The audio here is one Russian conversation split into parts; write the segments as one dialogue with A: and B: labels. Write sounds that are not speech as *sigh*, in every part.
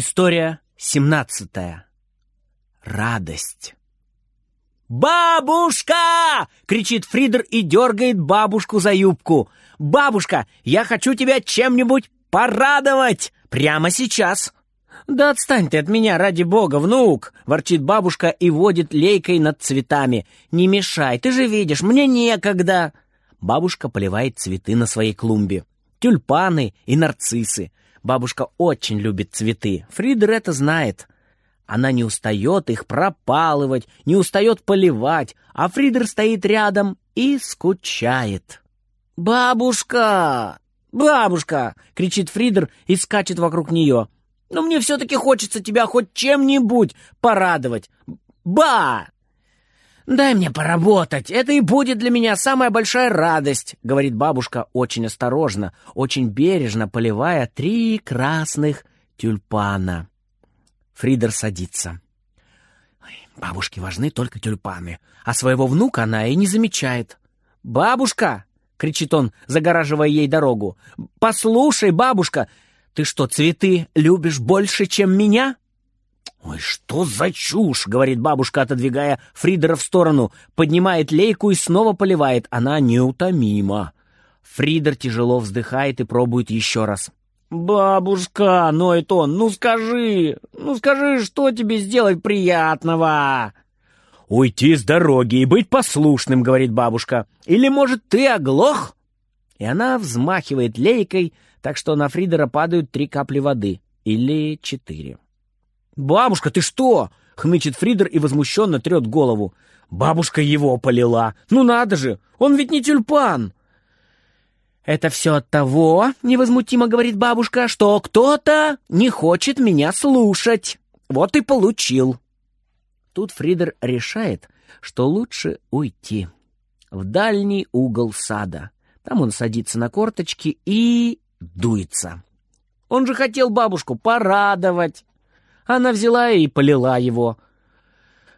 A: История семнадцатая. Радость. «Бабушка!» — кричит Фридер и дергает бабушку за юбку. «Бабушка, я хочу тебя чем-нибудь порадовать! Прямо сейчас!» «Да отстань ты от меня, ради бога, внук!» — ворчит бабушка и водит лейкой над цветами. «Не мешай, ты же видишь, мне некогда!» Бабушка поливает цветы на своей клумбе. Тюльпаны и нарциссы. Бабушка очень любит цветы. Фридер это знает. Она не устает их пропалывать, не устает поливать, а Фридер стоит рядом и скучает. «Бабушка! Бабушка!» — кричит Фридер и скачет вокруг нее. Но мне все-таки хочется тебя хоть чем-нибудь порадовать. Ба! «Дай мне поработать, это и будет для меня самая большая радость», — говорит бабушка очень осторожно, очень бережно поливая три красных тюльпана. Фридер садится. Бабушке важны только тюльпаны, а своего внука она и не замечает. «Бабушка!» — кричит он, загораживая ей дорогу. «Послушай, бабушка, ты что, цветы любишь больше, чем меня?» «Ой, что за чушь!» — говорит бабушка, отодвигая Фридера в сторону, поднимает лейку и снова поливает. Она неутомима. Фридер тяжело вздыхает и пробует еще раз. «Бабушка!» — ноет он. «Ну скажи! Ну скажи, что тебе сделать приятного?» «Уйти с дороги и быть послушным», — говорит бабушка. «Или, может, ты оглох?» И она взмахивает лейкой, так что на Фридера падают три капли воды. Или четыре. «Бабушка, ты что?» — хнычет Фридер и возмущенно трет голову. «Бабушка его полила! Ну надо же! Он ведь не тюльпан!» «Это все от того, — невозмутимо говорит бабушка, — что кто-то не хочет меня слушать. Вот и получил». Тут Фридер решает, что лучше уйти в дальний угол сада. Там он садится на корточки и дуется. Он же хотел бабушку порадовать. Она взяла и полила его.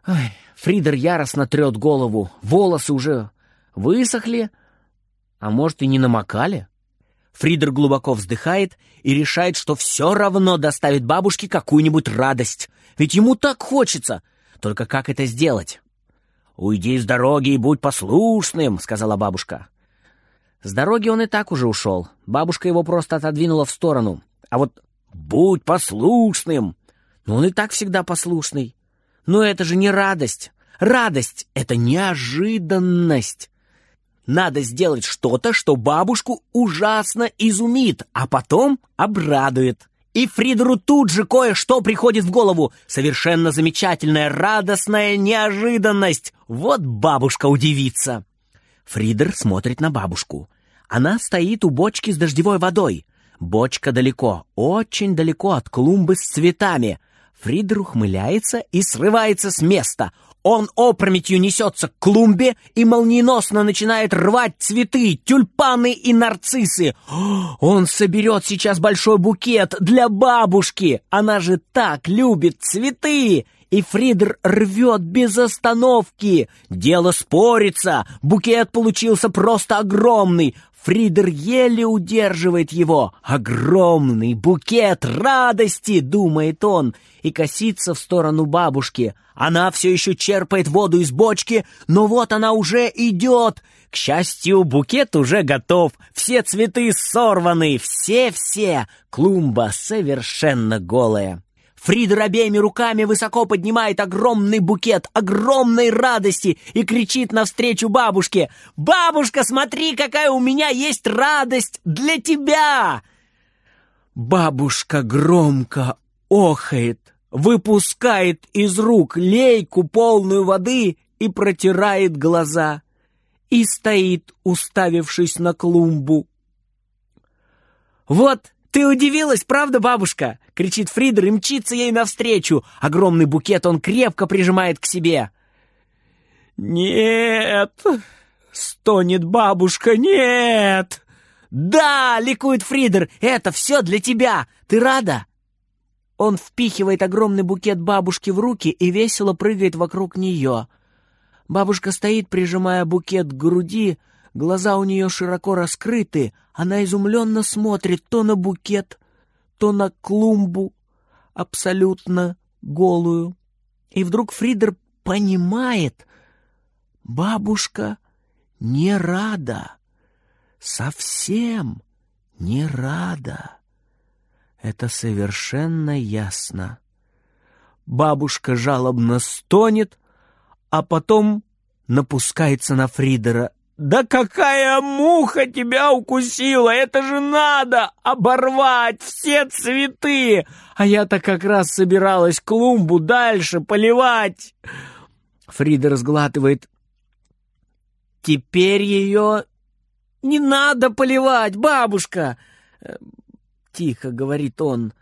A: Ой, Фридер яростно трет голову. Волосы уже высохли, а может и не намокали. Фридер глубоко вздыхает и решает, что все равно доставит бабушке какую-нибудь радость. Ведь ему так хочется. Только как это сделать? «Уйди с дороги и будь послушным», — сказала бабушка. С дороги он и так уже ушел. Бабушка его просто отодвинула в сторону. А вот «будь послушным», но он и так всегда послушный. Но это же не радость. Радость — это неожиданность. Надо сделать что-то, что бабушку ужасно изумит, а потом обрадует. И Фридеру тут же кое-что приходит в голову. Совершенно замечательная, радостная неожиданность. Вот бабушка удивится. Фридер смотрит на бабушку. Она стоит у бочки с дождевой водой. Бочка далеко, очень далеко от клумбы с цветами. Фридер ухмыляется и срывается с места. Он опрометью несется к клумбе и молниеносно начинает рвать цветы, тюльпаны и нарциссы. Он соберет сейчас большой букет для бабушки. Она же так любит цветы. И Фридер рвет без остановки. Дело спорится. Букет получился просто огромный. Фридер еле удерживает его. Огромный букет радости, думает он, и косится в сторону бабушки. Она все еще черпает воду из бочки, но вот она уже идет. К счастью, букет уже готов. Все цветы сорваны, все-все. Клумба совершенно голая. Фридер обеими руками высоко поднимает огромный букет огромной радости и кричит навстречу бабушке «Бабушка, смотри, какая у меня есть радость для тебя!» Бабушка громко охает, выпускает из рук лейку полную воды и протирает глаза и стоит, уставившись на клумбу. «Вот «Ты удивилась, правда, бабушка?» — кричит Фридер и мчится ей навстречу. Огромный букет он крепко прижимает к себе. «Нет!» — стонет бабушка. «Нет!» «Да!» — ликует Фридер. «Это все для тебя! Ты рада?» Он впихивает огромный букет бабушки в руки и весело прыгает вокруг нее. Бабушка стоит, прижимая букет к груди, Глаза у нее широко раскрыты, она изумленно смотрит то на букет, то на клумбу. абсолютно голую. И вдруг Фридер понимает, бабушка не рада, совсем не рада. Это совершенно ясно. Бабушка жалобно стонет, а потом напускается на Фридера. «Да какая муха тебя укусила! Это же надо оборвать все цветы! А я-то как раз собиралась клумбу дальше поливать!» Фридер сглатывает. «Теперь ее не надо поливать, бабушка!» Тихо говорит он.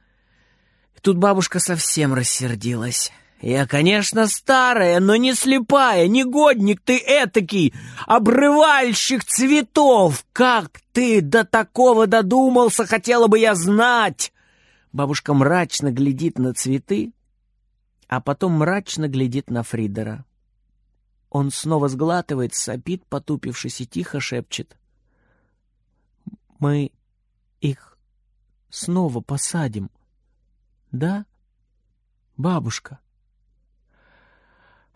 A: Тут бабушка совсем рассердилась. «Я, конечно, старая, но не слепая, негодник ты этакий, обрывальщик цветов! Как ты до такого додумался, хотела бы я знать!» Бабушка мрачно глядит на цветы, а потом мрачно глядит на Фридера. Он снова сглатывает, сопит, потупившись, и тихо шепчет. «Мы их снова посадим, да, бабушка?»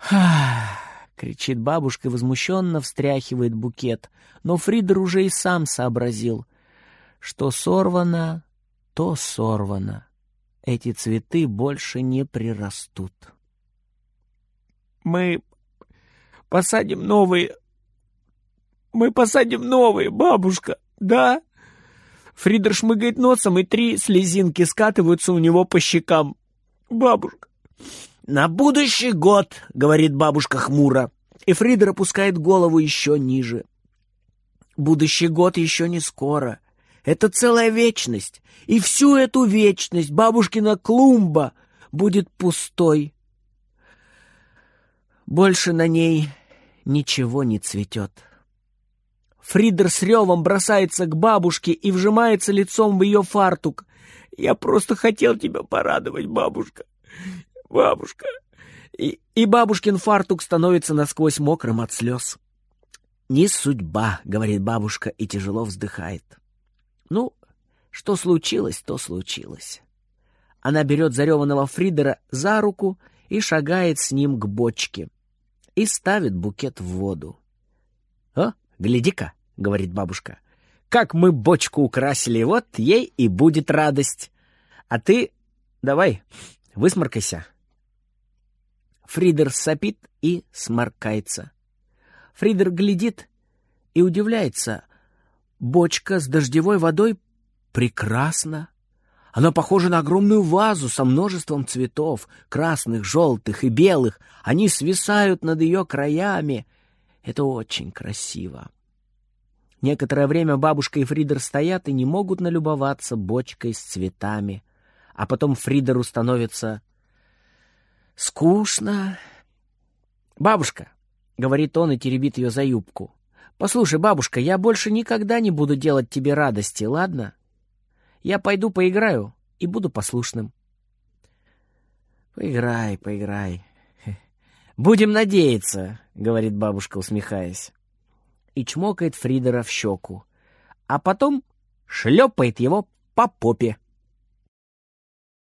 A: «Ха!» *sighs* — кричит бабушка возмущенно встряхивает букет. Но Фридер уже и сам сообразил, что сорвано, то сорвано. Эти цветы больше не прирастут. «Мы посадим новые. Мы посадим новые, бабушка, да?» Фридер шмыгает носом, и три слезинки скатываются у него по щекам. «Бабушка, «На будущий год», — говорит бабушка хмуро, и Фридер опускает голову еще ниже. «Будущий год еще не скоро. Это целая вечность, и всю эту вечность бабушкина клумба будет пустой. Больше на ней ничего не цветет». Фридер с ревом бросается к бабушке и вжимается лицом в ее фартук. «Я просто хотел тебя порадовать, бабушка бабушка!» И, и бабушкин фартук становится насквозь мокрым от слез. «Не судьба», — говорит бабушка и тяжело вздыхает. «Ну, что случилось, то случилось». Она берет зареванного Фридера за руку и шагает с ним к бочке и ставит букет в воду. «О, гляди-ка», — говорит бабушка, — «как мы бочку украсили, вот ей и будет радость. А ты давай, высморкайся». Фридер сопит и сморкается. Фридер глядит и удивляется. Бочка с дождевой водой прекрасна. Она похожа на огромную вазу со множеством цветов, красных, желтых и белых. Они свисают над ее краями. Это очень красиво. Некоторое время бабушка и Фридер стоят и не могут налюбоваться бочкой с цветами. А потом Фридеру становится Скучно. Бабушка, — говорит он и теребит ее за юбку. Послушай, бабушка, я больше никогда не буду делать тебе радости, ладно? Я пойду поиграю и буду послушным. Поиграй, поиграй. Будем надеяться, — говорит бабушка, усмехаясь. И чмокает Фридера в щеку. А потом шлепает его по попе.